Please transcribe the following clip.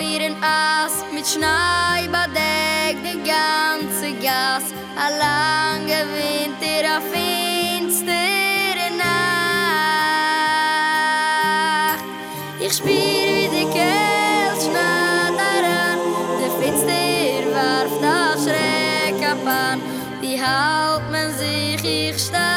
ihren Ast, mit Schnee bedeckt die ganze Gas. A lange Winter, a finstere Nacht. Ich spür wie die Kälte schnell daran, der Finster warf das Schreck ab an. Die halt man sich, ich steh